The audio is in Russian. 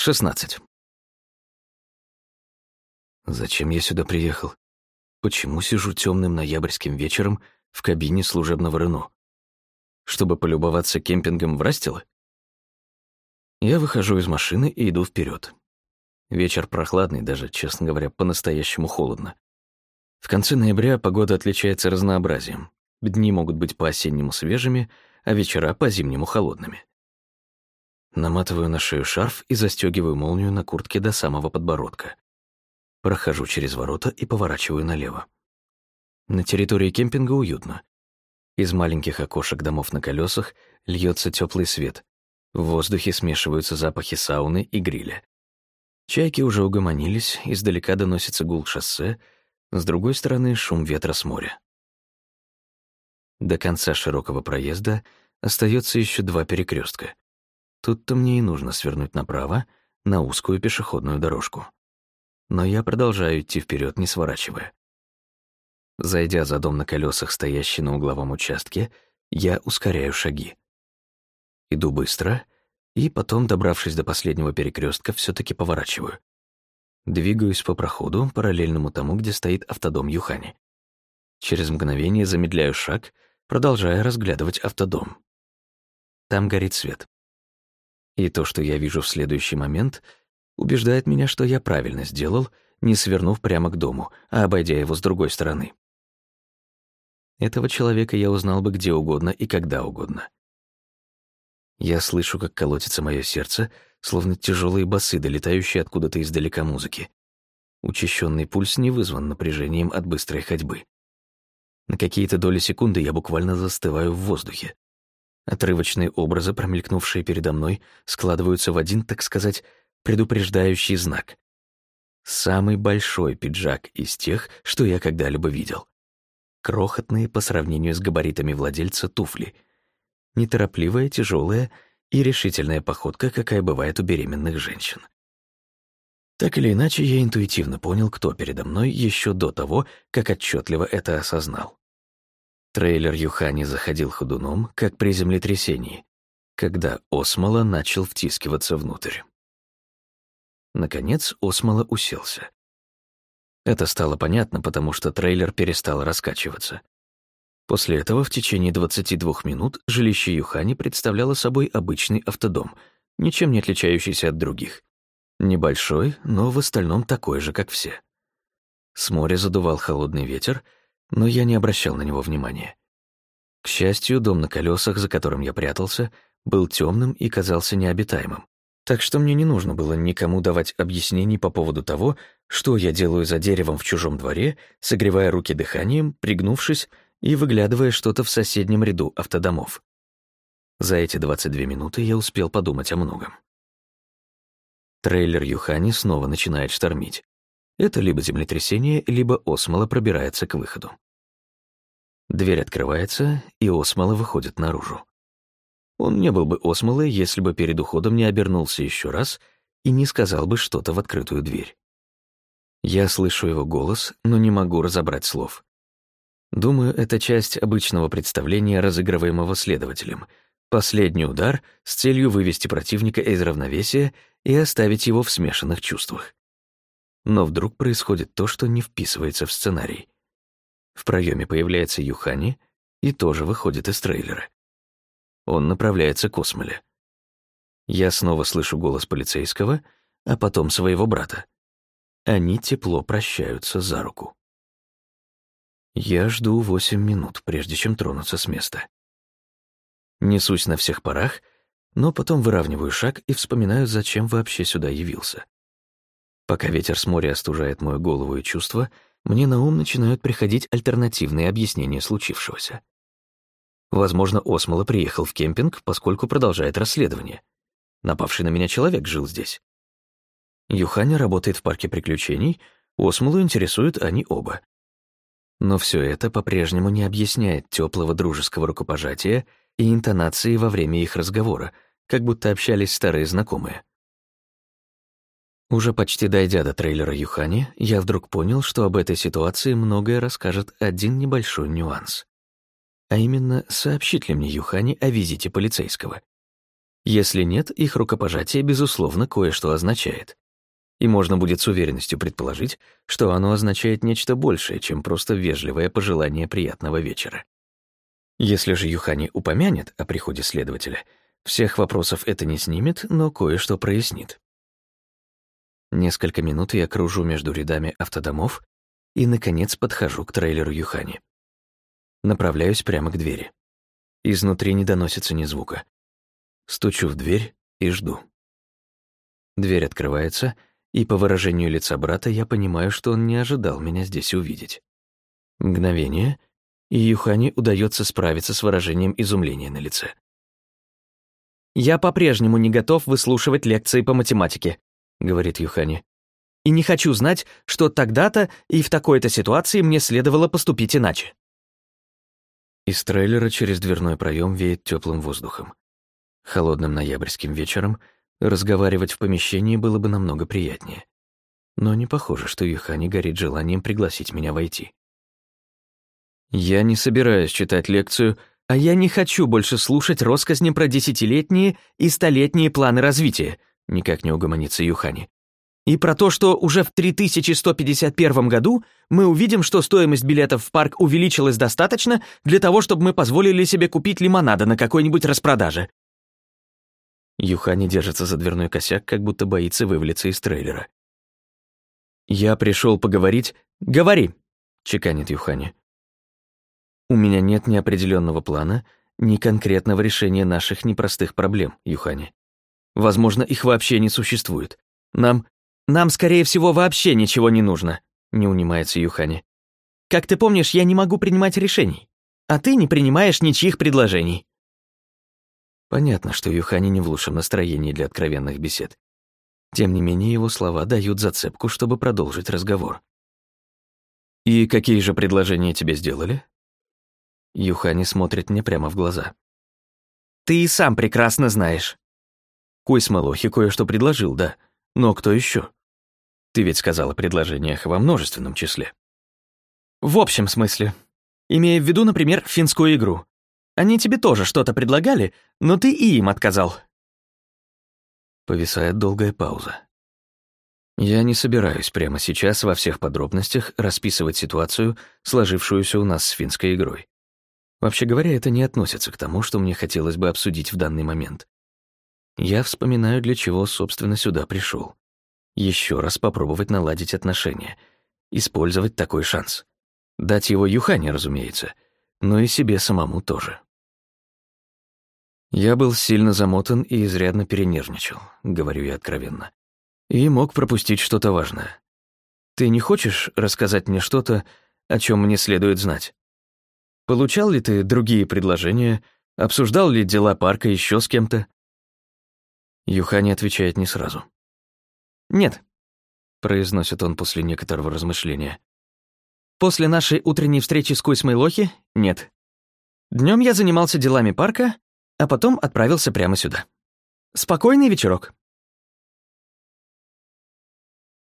16. Зачем я сюда приехал? Почему сижу темным ноябрьским вечером в кабине служебного Рено? Чтобы полюбоваться кемпингом в Растило? Я выхожу из машины и иду вперед. Вечер прохладный, даже, честно говоря, по-настоящему холодно. В конце ноября погода отличается разнообразием. Дни могут быть по-осеннему свежими, а вечера по-зимнему холодными. Наматываю на шею шарф и застегиваю молнию на куртке до самого подбородка. Прохожу через ворота и поворачиваю налево. На территории кемпинга уютно. Из маленьких окошек домов на колесах льется теплый свет. В воздухе смешиваются запахи сауны и гриля. Чайки уже угомонились, издалека доносится гул шоссе, с другой стороны — шум ветра с моря. До конца широкого проезда остается еще два перекрестка. Тут-то мне и нужно свернуть направо, на узкую пешеходную дорожку. Но я продолжаю идти вперед, не сворачивая. Зайдя за дом на колесах, стоящий на угловом участке, я ускоряю шаги. Иду быстро, и потом, добравшись до последнего перекрестка, все таки поворачиваю. Двигаюсь по проходу, параллельному тому, где стоит автодом Юхани. Через мгновение замедляю шаг, продолжая разглядывать автодом. Там горит свет. И то, что я вижу в следующий момент, убеждает меня, что я правильно сделал, не свернув прямо к дому, а обойдя его с другой стороны. Этого человека я узнал бы где угодно и когда угодно. Я слышу, как колотится мое сердце, словно тяжелые басы, долетающие откуда-то издалека музыки. Учащенный пульс не вызван напряжением от быстрой ходьбы. На какие-то доли секунды я буквально застываю в воздухе. Отрывочные образы, промелькнувшие передо мной, складываются в один, так сказать, предупреждающий знак. Самый большой пиджак из тех, что я когда-либо видел. Крохотные по сравнению с габаритами владельца туфли. Неторопливая, тяжелая и решительная походка, какая бывает у беременных женщин. Так или иначе, я интуитивно понял, кто передо мной еще до того, как отчетливо это осознал. Трейлер Юхани заходил ходуном, как при землетрясении, когда Осмола начал втискиваться внутрь. Наконец Осмола уселся. Это стало понятно, потому что трейлер перестал раскачиваться. После этого в течение 22 минут жилище Юхани представляло собой обычный автодом, ничем не отличающийся от других. Небольшой, но в остальном такой же, как все. С моря задувал холодный ветер — но я не обращал на него внимания. К счастью, дом на колесах, за которым я прятался, был темным и казался необитаемым. Так что мне не нужно было никому давать объяснений по поводу того, что я делаю за деревом в чужом дворе, согревая руки дыханием, пригнувшись и выглядывая что-то в соседнем ряду автодомов. За эти 22 минуты я успел подумать о многом. Трейлер Юхани снова начинает штормить. Это либо землетрясение, либо осмола пробирается к выходу. Дверь открывается, и осмола выходит наружу. Он не был бы осмолой, если бы перед уходом не обернулся еще раз и не сказал бы что-то в открытую дверь. Я слышу его голос, но не могу разобрать слов. Думаю, это часть обычного представления, разыгрываемого следователем. Последний удар с целью вывести противника из равновесия и оставить его в смешанных чувствах. Но вдруг происходит то, что не вписывается в сценарий. В проеме появляется Юхани и тоже выходит из трейлера. Он направляется к Осмоле. Я снова слышу голос полицейского, а потом своего брата. Они тепло прощаются за руку. Я жду восемь минут, прежде чем тронуться с места. Несусь на всех парах, но потом выравниваю шаг и вспоминаю, зачем вообще сюда явился. Пока ветер с моря остужает мою голову и чувства, мне на ум начинают приходить альтернативные объяснения случившегося. Возможно, Осмола приехал в кемпинг, поскольку продолжает расследование. Напавший на меня человек жил здесь. Юханя работает в парке приключений, Осмолу интересуют они оба. Но все это по-прежнему не объясняет теплого дружеского рукопожатия и интонации во время их разговора, как будто общались старые знакомые. Уже почти дойдя до трейлера Юхани, я вдруг понял, что об этой ситуации многое расскажет один небольшой нюанс. А именно, сообщит ли мне Юхани о визите полицейского. Если нет, их рукопожатие, безусловно, кое-что означает. И можно будет с уверенностью предположить, что оно означает нечто большее, чем просто вежливое пожелание приятного вечера. Если же Юхани упомянет о приходе следователя, всех вопросов это не снимет, но кое-что прояснит. Несколько минут я кружу между рядами автодомов и, наконец, подхожу к трейлеру Юхани. Направляюсь прямо к двери. Изнутри не доносится ни звука. Стучу в дверь и жду. Дверь открывается, и по выражению лица брата я понимаю, что он не ожидал меня здесь увидеть. Мгновение, и Юхани удается справиться с выражением изумления на лице. «Я по-прежнему не готов выслушивать лекции по математике», — говорит Юхани. «И не хочу знать, что тогда-то и в такой-то ситуации мне следовало поступить иначе». Из трейлера через дверной проем веет теплым воздухом. Холодным ноябрьским вечером разговаривать в помещении было бы намного приятнее. Но не похоже, что Юхани горит желанием пригласить меня войти. Я не собираюсь читать лекцию, а я не хочу больше слушать россказни про десятилетние и столетние планы развития, никак не угомонится Юхани. И про то, что уже в 3151 году мы увидим, что стоимость билетов в парк увеличилась достаточно для того, чтобы мы позволили себе купить лимонада на какой-нибудь распродаже. Юхани держится за дверной косяк, как будто боится вывалиться из трейлера. «Я пришел поговорить...» «Говори!» — чеканит Юхани. «У меня нет ни определенного плана, ни конкретного решения наших непростых проблем, Юхани. Возможно, их вообще не существует. Нам нам, скорее всего, вообще ничего не нужно», — не унимается Юхани. «Как ты помнишь, я не могу принимать решений, а ты не принимаешь ничьих предложений». Понятно, что Юхани не в лучшем настроении для откровенных бесед. Тем не менее, его слова дают зацепку, чтобы продолжить разговор. «И какие же предложения тебе сделали?» Юхани смотрит мне прямо в глаза. «Ты и сам прекрасно знаешь». Малохи кое-что предложил, да. Но кто еще? Ты ведь сказала предложениях во множественном числе. В общем смысле. Имея в виду, например, финскую игру. Они тебе тоже что-то предлагали, но ты и им отказал. Повисает долгая пауза. Я не собираюсь прямо сейчас во всех подробностях расписывать ситуацию, сложившуюся у нас с финской игрой. Вообще говоря, это не относится к тому, что мне хотелось бы обсудить в данный момент. Я вспоминаю, для чего, собственно, сюда пришел еще раз попробовать наладить отношения, использовать такой шанс. Дать его Юхане, разумеется, но и себе самому тоже. Я был сильно замотан и изрядно перенервничал, говорю я откровенно. И мог пропустить что-то важное. Ты не хочешь рассказать мне что-то, о чем мне следует знать? Получал ли ты другие предложения, обсуждал ли дела парка еще с кем-то? Юхани отвечает не сразу. «Нет», — произносит он после некоторого размышления. «После нашей утренней встречи с Куйсмой Лохи — нет. Днем я занимался делами парка, а потом отправился прямо сюда. Спокойный вечерок».